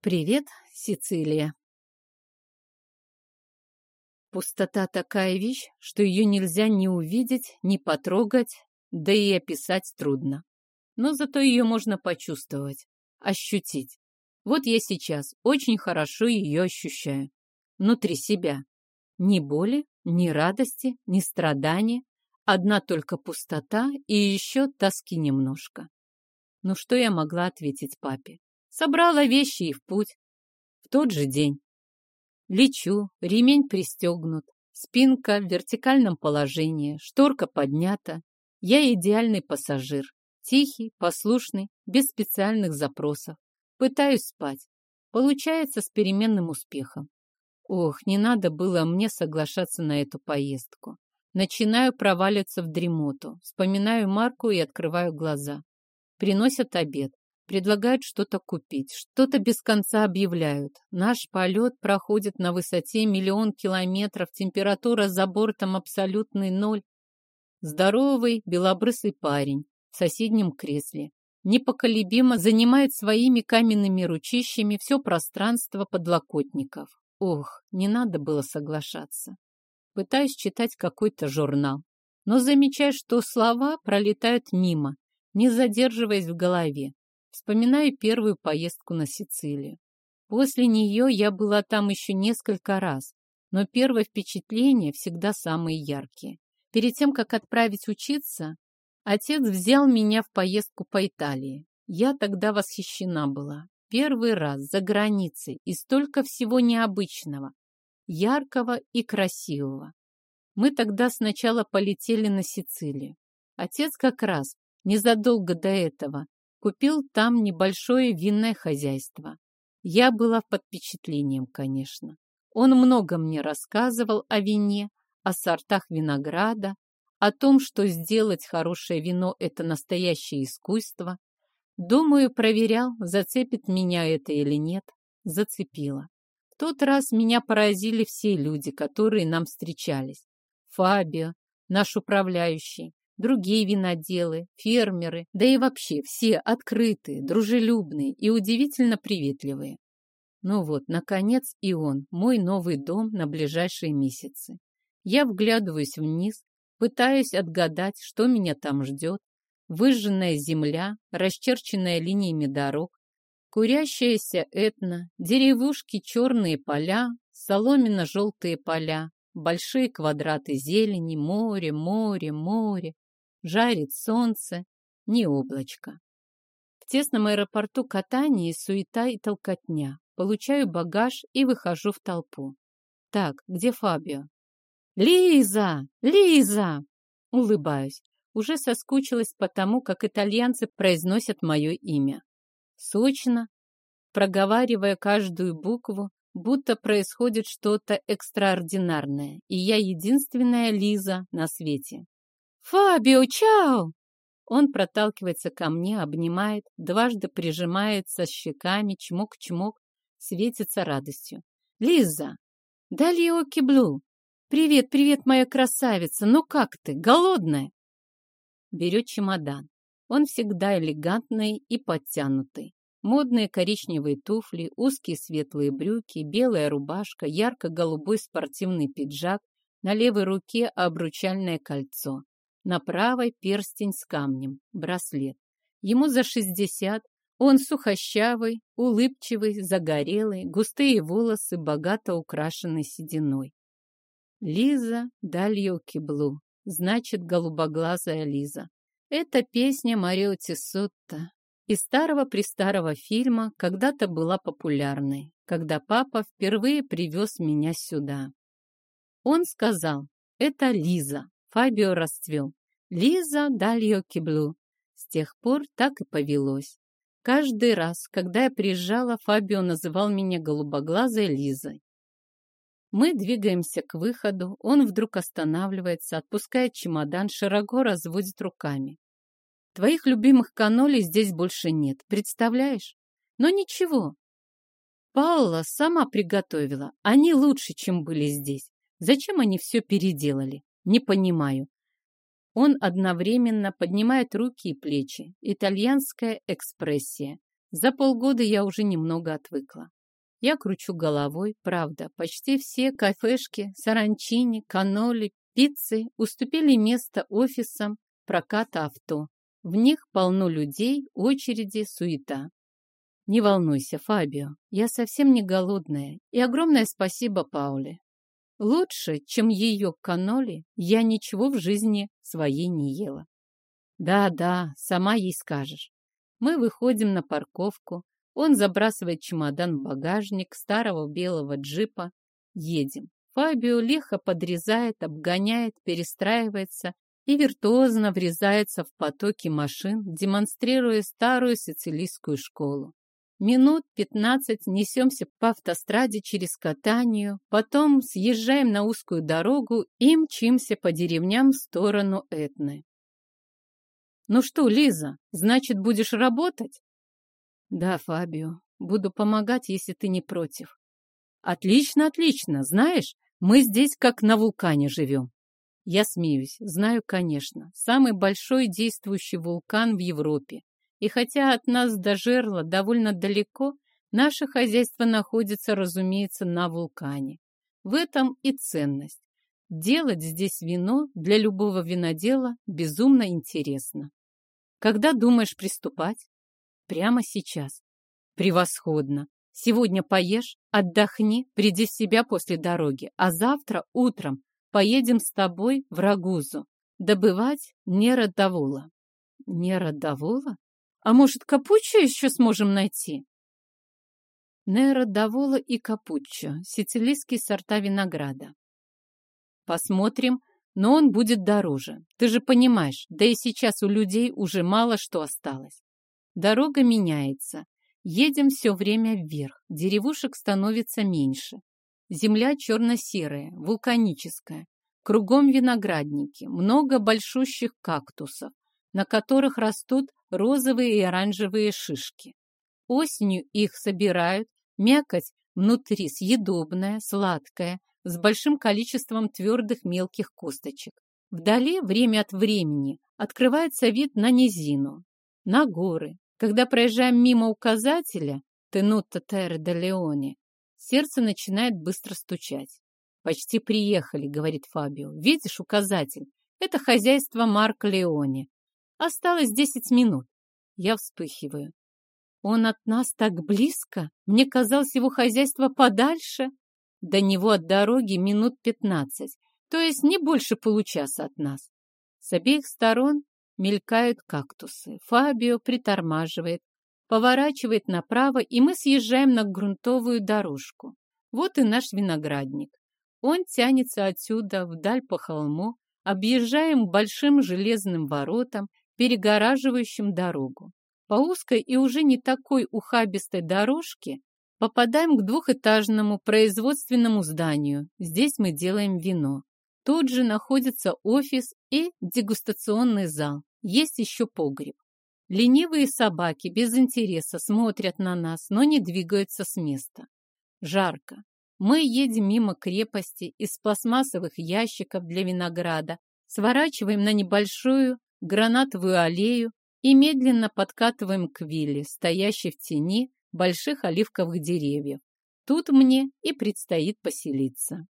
Привет, Сицилия. Пустота такая вещь, что ее нельзя ни увидеть, ни потрогать, да и описать трудно. Но зато ее можно почувствовать, ощутить. Вот я сейчас очень хорошо ее ощущаю. Внутри себя. Ни боли, ни радости, ни страдания. Одна только пустота и еще тоски немножко. Ну что я могла ответить папе? Собрала вещи и в путь. В тот же день. Лечу, ремень пристегнут, спинка в вертикальном положении, шторка поднята. Я идеальный пассажир. Тихий, послушный, без специальных запросов. Пытаюсь спать. Получается с переменным успехом. Ох, не надо было мне соглашаться на эту поездку. Начинаю проваливаться в дремоту. Вспоминаю Марку и открываю глаза. Приносят обед. Предлагают что-то купить, что-то без конца объявляют. Наш полет проходит на высоте миллион километров, температура за бортом абсолютный ноль. Здоровый, белобрысый парень в соседнем кресле непоколебимо занимает своими каменными ручищами все пространство подлокотников. Ох, не надо было соглашаться. Пытаюсь читать какой-то журнал, но замечаю, что слова пролетают мимо, не задерживаясь в голове. Вспоминаю первую поездку на Сицилию. После нее я была там еще несколько раз, но первые впечатления всегда самые яркие. Перед тем, как отправить учиться, отец взял меня в поездку по Италии. Я тогда восхищена была. Первый раз за границей и столько всего необычного, яркого и красивого. Мы тогда сначала полетели на Сицилию. Отец как раз незадолго до этого Купил там небольшое винное хозяйство. Я была под впечатлением, конечно. Он много мне рассказывал о вине, о сортах винограда, о том, что сделать хорошее вино – это настоящее искусство. Думаю, проверял, зацепит меня это или нет. Зацепило. В тот раз меня поразили все люди, которые нам встречались. Фабио, наш управляющий, другие виноделы, фермеры, да и вообще все открытые, дружелюбные и удивительно приветливые. Ну вот, наконец и он, мой новый дом на ближайшие месяцы. Я вглядываюсь вниз, пытаюсь отгадать, что меня там ждет. Выжженная земля, расчерченная линиями дорог, курящаяся этна, деревушки, черные поля, соломенно-желтые поля, большие квадраты зелени, море, море, море, жарит солнце, не облачко. В тесном аэропорту катание, суета и толкотня. Получаю багаж и выхожу в толпу. Так, где Фабио? «Лиза! Лиза!» Улыбаюсь. Уже соскучилась по тому, как итальянцы произносят мое имя. Сочно, проговаривая каждую букву, будто происходит что-то экстраординарное, и я единственная Лиза на свете. «Фабио, чао!» Он проталкивается ко мне, обнимает, дважды прижимается щеками, чмок-чмок, светится радостью. «Лиза! Далио Киблу! Привет, привет, моя красавица! Ну как ты, голодная?» Берет чемодан. Он всегда элегантный и подтянутый. Модные коричневые туфли, узкие светлые брюки, белая рубашка, ярко-голубой спортивный пиджак, на левой руке обручальное кольцо. На правой перстень с камнем, браслет. Ему за шестьдесят, он сухощавый, улыбчивый, загорелый, густые волосы, богато украшены сединой. Лиза Дальо Киблу, значит, голубоглазая Лиза. Это песня Марио Тисотта из старого-престарого фильма когда-то была популярной, когда папа впервые привез меня сюда. Он сказал, это Лиза. Фабио расцвел. Лиза Дальо Киблу. С тех пор так и повелось. Каждый раз, когда я приезжала, Фабио называл меня голубоглазой Лизой. Мы двигаемся к выходу, он вдруг останавливается, отпускает чемодан, широко разводит руками. Твоих любимых канолей здесь больше нет, представляешь? Но ничего. Паула сама приготовила. Они лучше, чем были здесь. Зачем они все переделали? Не понимаю. Он одновременно поднимает руки и плечи. Итальянская экспрессия. За полгода я уже немного отвыкла. Я кручу головой, правда, почти все кафешки, саранчини, каноли, пиццы уступили место офисам проката авто. В них полно людей, очереди, суета. Не волнуйся, Фабио, я совсем не голодная, и огромное спасибо Пауле. Лучше, чем ее каноли, я ничего в жизни своей не ела. Да-да, сама ей скажешь. Мы выходим на парковку, он забрасывает чемодан в багажник старого белого джипа. Едем. Фабио лихо подрезает, обгоняет, перестраивается и виртуозно врезается в потоки машин, демонстрируя старую сицилийскую школу. Минут пятнадцать несемся по автостраде через катанию, потом съезжаем на узкую дорогу и мчимся по деревням в сторону Этны. «Ну что, Лиза, значит, будешь работать?» «Да, Фабио, буду помогать, если ты не против». «Отлично, отлично. Знаешь, мы здесь как на вулкане живем». Я смеюсь. Знаю, конечно. Самый большой действующий вулкан в Европе. И хотя от нас до жерла довольно далеко, наше хозяйство находится, разумеется, на вулкане. В этом и ценность. Делать здесь вино для любого винодела безумно интересно. Когда думаешь приступать? Прямо сейчас. Превосходно. Сегодня поешь, отдохни, приди в себя после дороги, а завтра утром поедем с тобой в Рагузу добывать неродовола. Неродовола? А может, капуччо еще сможем найти? Неродовола и капуччо – сицилийские сорта винограда. Посмотрим, но он будет дороже. Ты же понимаешь, да и сейчас у людей уже мало что осталось. Дорога меняется. Едем все время вверх. Деревушек становится меньше. Земля черно-серая, вулканическая. Кругом виноградники, много большущих кактусов, на которых растут розовые и оранжевые шишки. Осенью их собирают, мякоть внутри съедобная, сладкая, с большим количеством твердых мелких косточек. Вдали время от времени открывается вид на низину, на горы, когда проезжаем мимо указателя Тенута Терре де Леоне, сердце начинает быстро стучать. «Почти приехали», — говорит Фабио. «Видишь указатель? Это хозяйство Марка Леоне. Осталось десять минут». Я вспыхиваю. «Он от нас так близко? Мне казалось, его хозяйство подальше». До него от дороги минут пятнадцать, то есть не больше получаса от нас. С обеих сторон Мелькают кактусы. Фабио притормаживает, поворачивает направо, и мы съезжаем на грунтовую дорожку. Вот и наш виноградник. Он тянется отсюда вдаль по холму, объезжаем большим железным воротам, перегораживающим дорогу. По узкой и уже не такой ухабистой дорожке попадаем к двухэтажному производственному зданию. Здесь мы делаем вино. Тут же находится офис и дегустационный зал. Есть еще погреб. Ленивые собаки без интереса смотрят на нас, но не двигаются с места. Жарко. Мы едем мимо крепости из пластмассовых ящиков для винограда, сворачиваем на небольшую гранатовую аллею и медленно подкатываем к вилле, стоящей в тени больших оливковых деревьев. Тут мне и предстоит поселиться.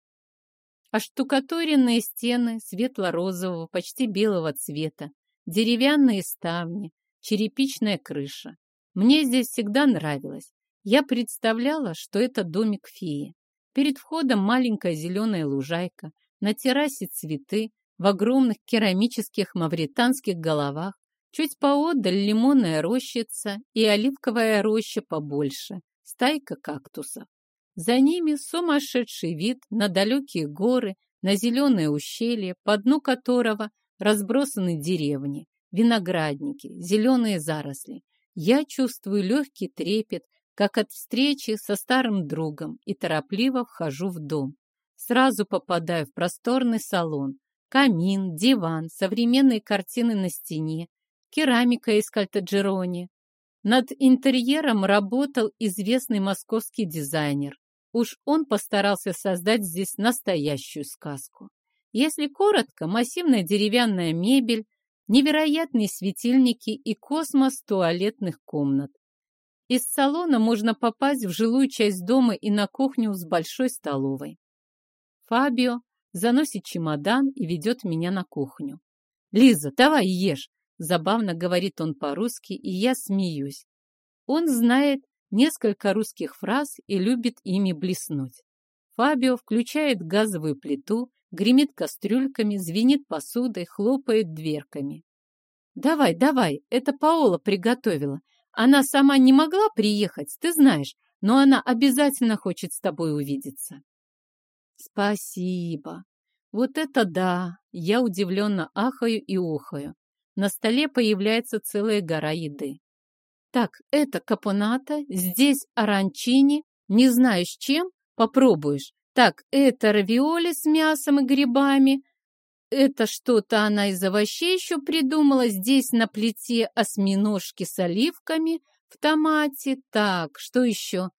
Оштукатуренные стены светло-розового, почти белого цвета, Деревянные ставни, черепичная крыша. Мне здесь всегда нравилось. Я представляла, что это домик феи. Перед входом маленькая зеленая лужайка, на террасе цветы, в огромных керамических мавританских головах, чуть поодаль лимонная рощица и оливковая роща побольше, стайка кактусов. За ними сумасшедший вид на далекие горы, на зеленое ущелье, по дну которого разбросаны деревни, виноградники, зеленые заросли. Я чувствую легкий трепет, как от встречи со старым другом, и торопливо вхожу в дом. Сразу попадаю в просторный салон. Камин, диван, современные картины на стене, керамика из кальтаджерони. Над интерьером работал известный московский дизайнер. Уж он постарался создать здесь настоящую сказку. Если коротко, массивная деревянная мебель, невероятные светильники и космос туалетных комнат. Из салона можно попасть в жилую часть дома и на кухню с большой столовой. Фабио заносит чемодан и ведет меня на кухню. «Лиза, давай ешь!» Забавно говорит он по-русски, и я смеюсь. Он знает несколько русских фраз и любит ими блеснуть. Фабио включает газовую плиту, гремит кастрюльками, звенит посудой, хлопает дверками. «Давай, давай, это Паола приготовила. Она сама не могла приехать, ты знаешь, но она обязательно хочет с тобой увидеться». «Спасибо. Вот это да!» Я удивленно ахаю и охаю. На столе появляется целая гора еды. Так, это капоната, здесь оранчини, не знаю с чем, попробуешь. Так, это равиоли с мясом и грибами. Это что-то она из овощей еще придумала. Здесь на плите осьминожки с оливками, в томате. Так, что еще?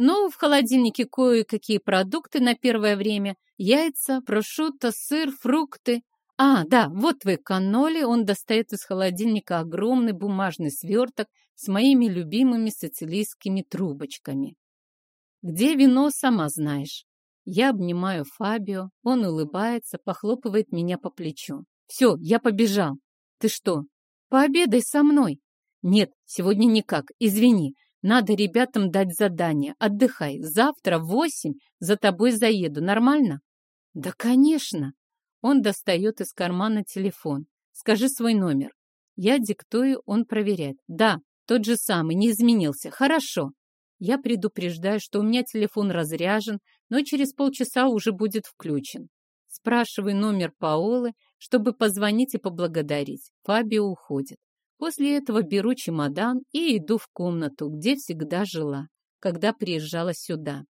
Ну, в холодильнике кое-какие продукты на первое время. Яйца, прошутто, сыр, фрукты. А, да, вот твой каноли. Он достает из холодильника огромный бумажный сверток с моими любимыми сицилийскими трубочками. Где вино, сама знаешь. Я обнимаю Фабио, он улыбается, похлопывает меня по плечу. Все, я побежал. Ты что, пообедай со мной? Нет, сегодня никак, извини. Надо ребятам дать задание. Отдыхай. Завтра в восемь за тобой заеду. Нормально? Да, конечно. Он достает из кармана телефон. Скажи свой номер. Я диктую, он проверяет. Да, тот же самый, не изменился. Хорошо. Я предупреждаю, что у меня телефон разряжен, но через полчаса уже будет включен. Спрашиваю номер Паолы, чтобы позвонить и поблагодарить. Фабио уходит. После этого беру чемодан и иду в комнату, где всегда жила, когда приезжала сюда.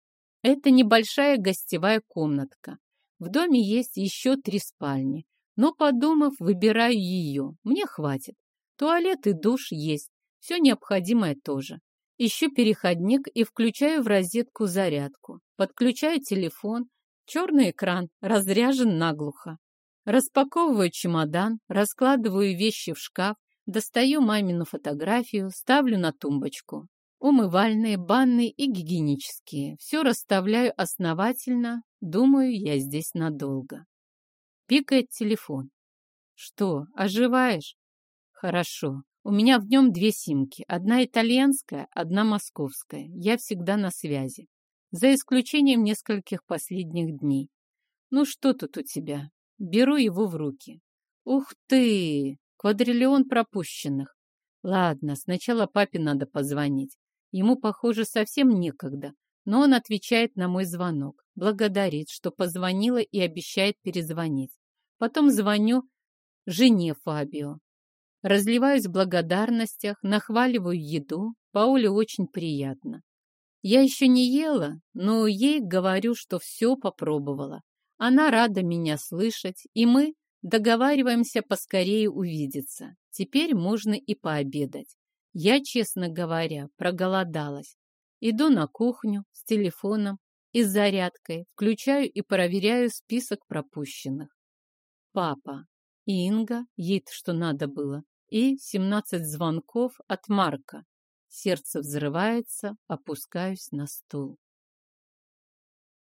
Это небольшая гостевая комнатка. В доме есть еще три спальни, но, подумав, выбираю ее. Мне хватит. Туалет и душ есть, все необходимое тоже. Ищу переходник и включаю в розетку зарядку. Подключаю телефон. Черный экран разряжен наглухо. Распаковываю чемодан, раскладываю вещи в шкаф, достаю мамину фотографию, ставлю на тумбочку. Умывальные, банные и гигиенические. Все расставляю основательно. Думаю, я здесь надолго. Пикает телефон. Что, оживаешь? Хорошо. У меня в нем две симки. Одна итальянская, одна московская. Я всегда на связи. За исключением нескольких последних дней. Ну что тут у тебя? Беру его в руки. Ух ты! Квадриллион пропущенных. Ладно, сначала папе надо позвонить. Ему, похоже, совсем некогда. Но он отвечает на мой звонок. Благодарит, что позвонила и обещает перезвонить. Потом звоню жене Фабио. Разливаюсь в благодарностях, нахваливаю еду. Пауле очень приятно. Я еще не ела, но ей говорю, что все попробовала. Она рада меня слышать, и мы договариваемся поскорее увидеться. Теперь можно и пообедать. Я, честно говоря, проголодалась. Иду на кухню с телефоном и с зарядкой, включаю и проверяю список пропущенных. Папа, Инга, ей что надо было, и 17 звонков от Марка. Сердце взрывается, опускаюсь на стул.